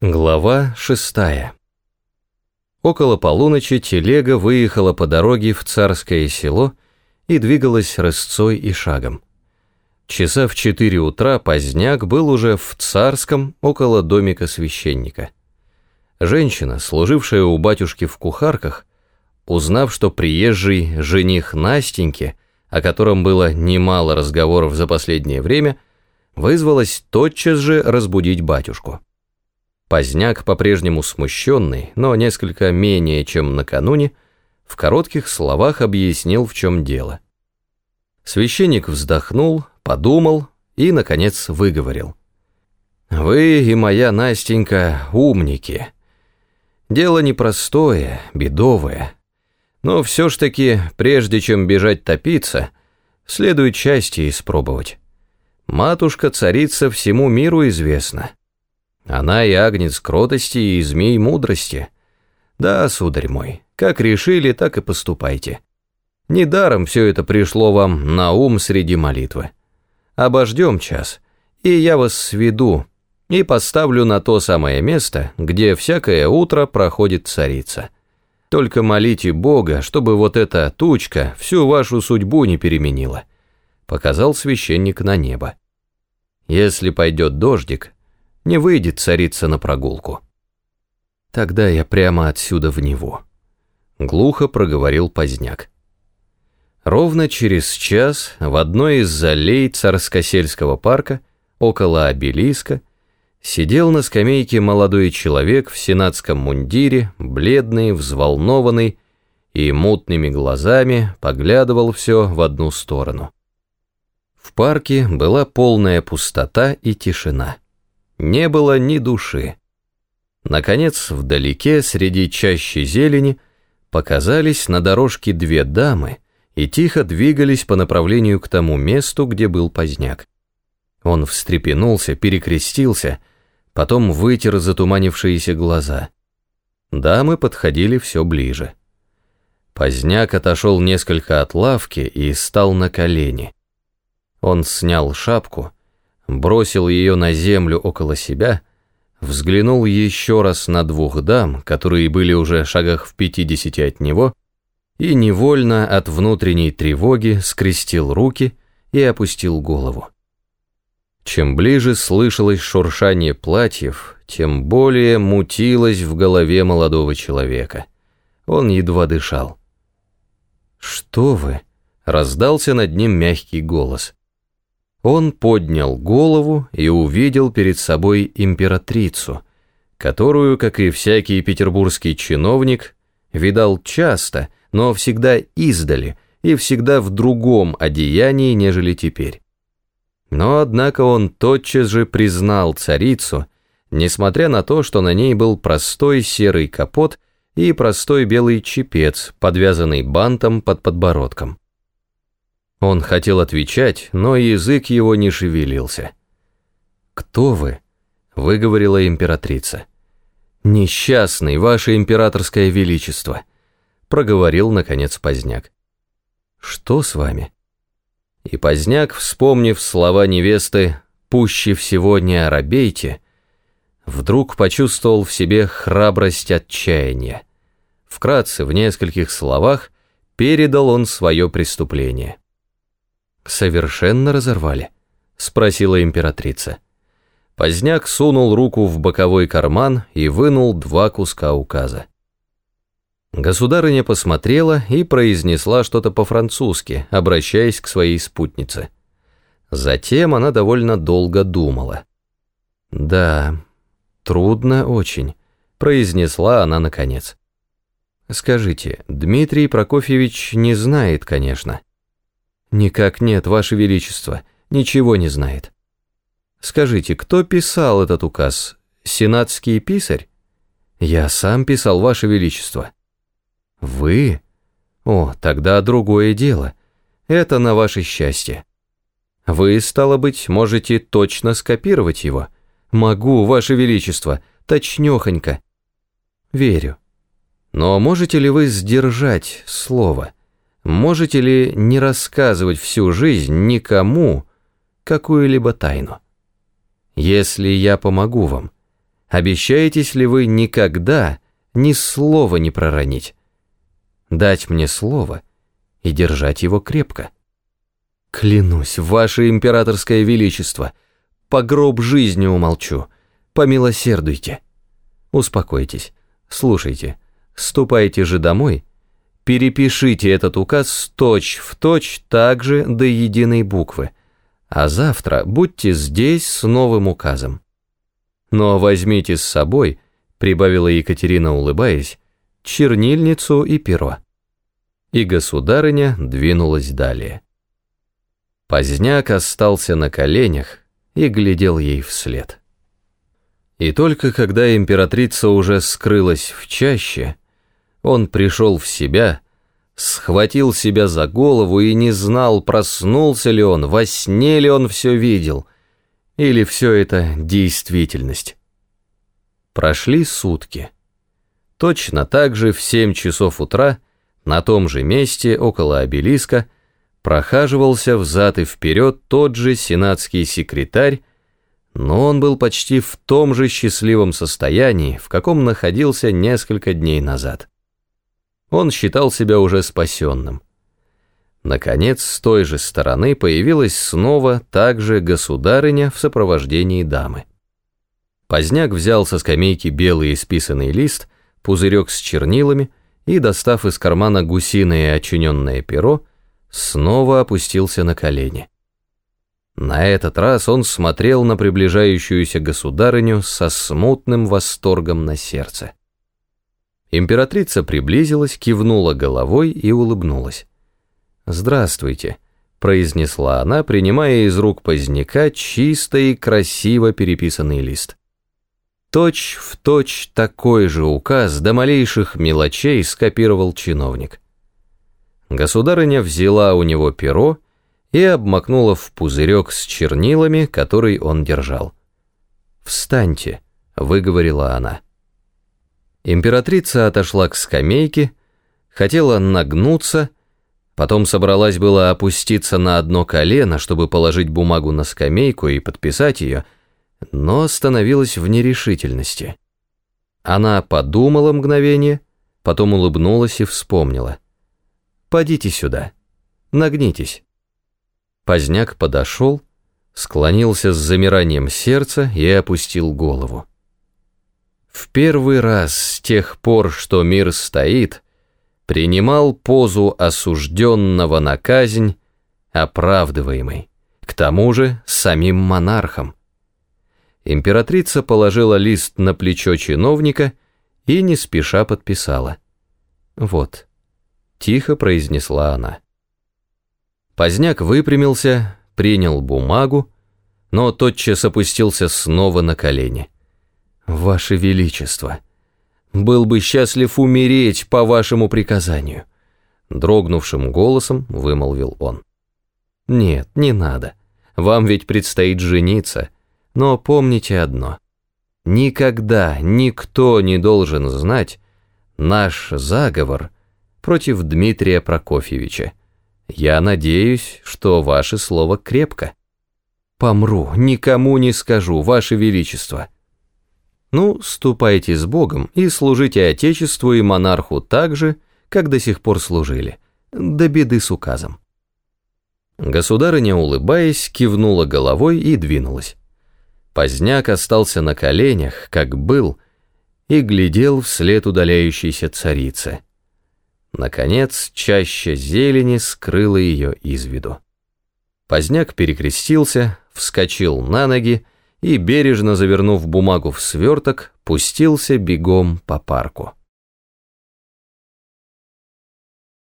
Глава шестая. Около полуночи телега выехала по дороге в царское село и двигалась рысцой и шагом. Часа в четыре утра поздняк был уже в царском около домика священника. Женщина, служившая у батюшки в кухарках, узнав, что приезжий жених Настеньки, о котором было немало разговоров за последнее время, вызвалась тотчас же разбудить батюшку. Поздняк, по-прежнему смущенный, но несколько менее, чем накануне, в коротких словах объяснил, в чем дело. Священник вздохнул, подумал и, наконец, выговорил. «Вы и моя Настенька умники. Дело непростое, бедовое. Но все ж таки, прежде чем бежать топиться, следует счастье испробовать. Матушка-царица всему миру известна». Она и агнец кротости, и змей мудрости. Да, сударь мой, как решили, так и поступайте. Недаром все это пришло вам на ум среди молитвы. Обождем час, и я вас сведу, и поставлю на то самое место, где всякое утро проходит царица. Только молите Бога, чтобы вот эта тучка всю вашу судьбу не переменила», — показал священник на небо. «Если пойдет дождик, не выйдет царица на прогулку. Тогда я прямо отсюда в него. Глухо проговорил поздняк. Ровно через час в одной из залей Царскосельского парка, около обелиска, сидел на скамейке молодой человек в сенатском мундире, бледный, взволнованный и мутными глазами поглядывал все в одну сторону. В парке была полная пустота и тишина. Не было ни души. Наконец, вдалеке, среди чащей зелени, показались на дорожке две дамы и тихо двигались по направлению к тому месту, где был поздняк. Он встрепенулся, перекрестился, потом вытер затуманившиеся глаза. Дамы подходили все ближе. Поздняк отошел несколько от лавки и стал на колени. Он снял шапку, бросил ее на землю около себя, взглянул еще раз на двух дам, которые были уже шагах в пятидесяти от него, и невольно от внутренней тревоги скрестил руки и опустил голову. Чем ближе слышалось шуршание платьев, тем более мутилось в голове молодого человека. Он едва дышал. «Что вы?» — раздался над ним мягкий голос. Он поднял голову и увидел перед собой императрицу, которую, как и всякий петербургский чиновник, видал часто, но всегда издали и всегда в другом одеянии, нежели теперь. Но, однако, он тотчас же признал царицу, несмотря на то, что на ней был простой серый капот и простой белый чепец, подвязанный бантом под подбородком. Он хотел отвечать, но язык его не шевелился. «Кто вы?» — выговорила императрица. «Несчастный, ваше императорское величество», — проговорил, наконец, Поздняк. «Что с вами?» И Поздняк, вспомнив слова невесты «пуще всего не оробейте», вдруг почувствовал в себе храбрость отчаяния. Вкратце, в нескольких словах, передал он свое преступление. «Совершенно разорвали?» — спросила императрица. Поздняк сунул руку в боковой карман и вынул два куска указа. Государыня посмотрела и произнесла что-то по-французски, обращаясь к своей спутнице. Затем она довольно долго думала. «Да, трудно очень», — произнесла она наконец. «Скажите, Дмитрий Прокофьевич не знает, конечно». «Никак нет, Ваше Величество, ничего не знает». «Скажите, кто писал этот указ? Сенатский писарь?» «Я сам писал, Ваше Величество». «Вы? О, тогда другое дело. Это на ваше счастье. Вы, стало быть, можете точно скопировать его. Могу, Ваше Величество, точнёхонько». «Верю. Но можете ли вы сдержать слово?» Можете ли не рассказывать всю жизнь никому какую-либо тайну? Если я помогу вам, Обещаетесь ли вы никогда ни слова не проронить? Дать мне слово и держать его крепко. Клянусь, ваше императорское величество, по гроб жизни умолчу, помилосердуйте. Успокойтесь, слушайте, ступайте же домой, перепишите этот указ точь в точь так же до единой буквы, а завтра будьте здесь с новым указом. Но возьмите с собой, прибавила Екатерина, улыбаясь, чернильницу и перо. И государыня двинулась далее. Поздняк остался на коленях и глядел ей вслед. И только когда императрица уже скрылась в чаще, он пришел в себя, схватил себя за голову и не знал, проснулся ли он, во сне ли он все видел, или все это действительность. Прошли сутки. Точно так же в семь часов утра на том же месте, около обелиска, прохаживался взад и вперед тот же сенатский секретарь, но он был почти в том же счастливом состоянии, в каком находился несколько дней назад. Он считал себя уже спасенным. Наконец, с той же стороны появилась снова также государыня в сопровождении дамы. Поздняк взял со скамейки белый исписанный лист, пузырек с чернилами и, достав из кармана гусиное очиненное перо, снова опустился на колени. На этот раз он смотрел на приближающуюся государыню со смутным восторгом на сердце. Императрица приблизилась, кивнула головой и улыбнулась. «Здравствуйте», — произнесла она, принимая из рук поздняка чисто и красиво переписанный лист. Точь в точь такой же указ до малейших мелочей скопировал чиновник. Государыня взяла у него перо и обмакнула в пузырек с чернилами, который он держал. «Встаньте», — выговорила она. Императрица отошла к скамейке, хотела нагнуться, потом собралась было опуститься на одно колено, чтобы положить бумагу на скамейку и подписать ее, но остановилась в нерешительности. Она подумала мгновение, потом улыбнулась и вспомнила — Подите сюда. Нагнитесь». Поздняк подошел, склонился с замиранием сердца и опустил голову. В первый раз с тех пор, что мир стоит, принимал позу осужденного на казнь, оправдываемый, к тому же самим монархом. Императрица положила лист на плечо чиновника и не спеша подписала. Вот. Тихо произнесла она. Поздняк выпрямился, принял бумагу, но тотчас опустился снова на колени. «Ваше Величество, был бы счастлив умереть по вашему приказанию», дрогнувшим голосом вымолвил он. «Нет, не надо. Вам ведь предстоит жениться. Но помните одно. Никогда никто не должен знать, наш заговор — против Дмитрия Прокофьевича. Я надеюсь, что ваше слово крепко. Помру, никому не скажу, ваше величество. Ну, ступайте с Богом и служите Отечеству и монарху так же, как до сих пор служили, до беды с указом. Государыня, улыбаясь, кивнула головой и двинулась. Поздняк остался на коленях, как был, и глядел вслед удаляющейся царицы. Наконец, чаще зелени скрыла ее из виду. Поздняк перекрестился, вскочил на ноги и, бережно завернув бумагу в сверток, пустился бегом по парку.